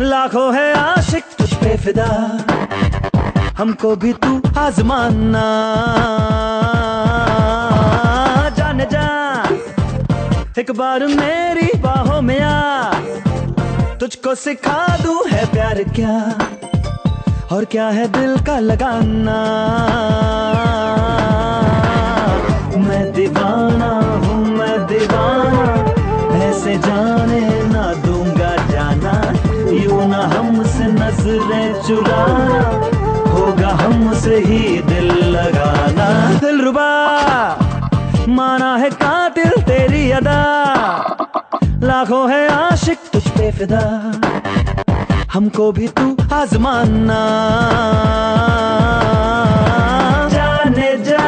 लाखों है आशिक तुझ पे फिदा। हमको भी तू आजमाना। जाने जा, एक बार मेरी बाहों में आ। तुझको सिखा दू है प्यार क्या, और क्या है दिल का लगाना। मैं दीवाना हूँ, मैं दीवाना, ऐसे जाने ना दूँगा जाना। यू ना हमसे नज़रें चुराना। हमसे ही दिल लगाना। दिल रुबा। माना है कातिल तेरी अदा। लाखों है आशिक तुझ पे फिदा। हमको भी तू आजमाना। जाने जा।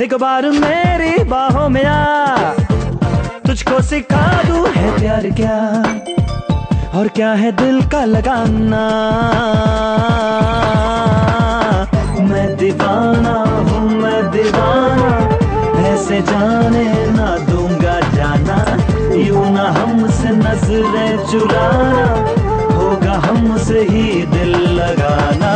एक बार मेरी बाहों में आ। तुझको सिखा दू है प्यार क्या? और क्या है दिल का लगाना? दीवाना हूँ मैं दीवाना। ऐसे जाने ना दूँगा जाना। यू ना हमसे नज़रें चुराना। होगा हमसे ही दिल लगाना।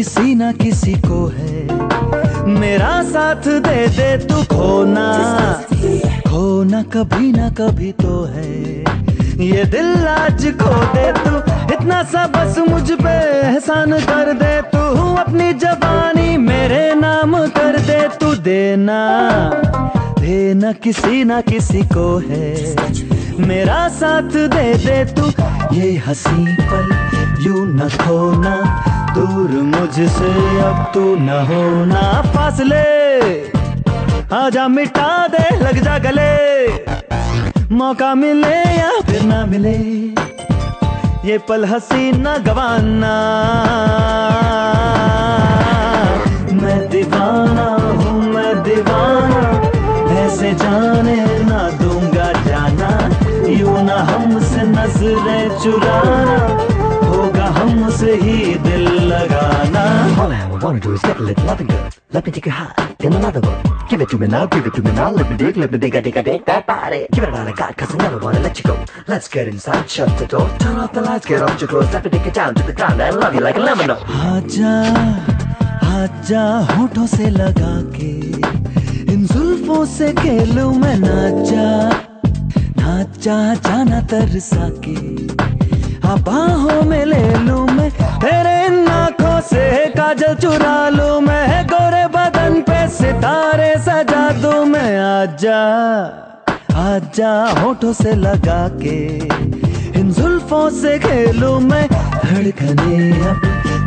किसी ना किसी को है। मेरा साथ दे दे तू खोना। खोना कभी ना कभी तो है। ये दिल आज खो दे तू। इतना सा बस मुझ पे एहसान कर दे तू। अपनी जवानी मेरे नाम कर दे तू। देना देना किसी ना किसी को है। मेरा साथ दे दे तू। ये हँसी पल, यू न खोना। दूर मुझसे, अब तू न हो ना फासले। आजा मिटा दे, लग जा गले। मौका मिले या फिर ना मिले, ये पल हँसी न गवाना। मैं दीवाना हूँ, मैं दीवाना। ऐसे जाने ना दूँगा जाना, यू ना हमसे नज़रें चुराना। होगा हमसे ही दिल लगाना All I wanna do is get a little loving girl. Let me take you high in another world. Give it to me now, give it to me now. Let me dig, let me dig, I dig, I dig that body. Give it all I got, cause I never wanna let you go. Let's get inside, shut the door. Turn off the lights, get off your clothes. Let me take you down to the ground. I love you like a lemon. आजा आजा होठों से लगा के इन जुल्फों से खेलूं मैं नाचा नाचा जाना तरसा के आ बाहों में से काजल चुरा लूँ मैं गोरे बदन पे सितारे सजा दूँ मैं। आजा आजा होठों से लगा के, इन जुल्फों से खेलूं मैं। धड़कने अब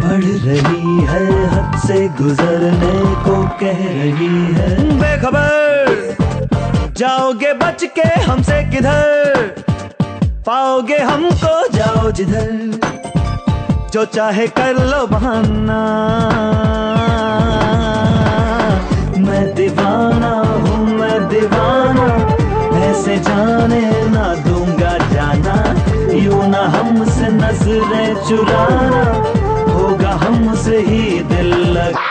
बढ़ रही है, हद से गुजरने को कह रही है। बेखबर, जाओगे बच के हमसे किधर? पाओगे हमको, जाओ जिधर। जो चाहे कर लो बहाना। मैं दीवाना हूँ, मैं दीवाना। ऐसे जाने ना दूँगा जाना। यू ना हमसे नज़रें चुराना। होगा हमसे ही दिल लगा।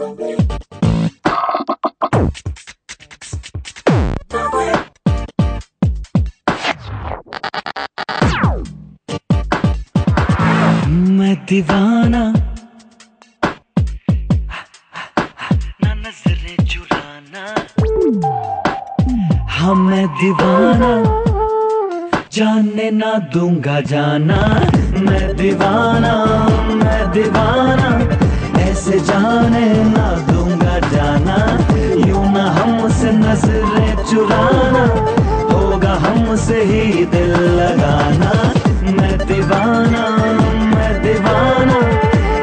मैं दीवाना। ना नज़रें चुराना। हाँ मैं दीवाना। जाने ना दूँगा जाना। मैं दीवाना। ऐसे जाने ना दूँगा जाना। यूँ ना हमसे नज़रें चुराना, होगा हमसे ही दिल लगाना। मैं दीवाना मैं दीवाना,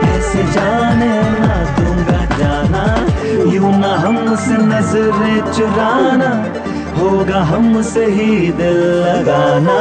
ऐसे जाने ना दूँगा जाना। यूँ ना हमसे नज़रें चुराना, होगा हमसे ही दिल लगाना।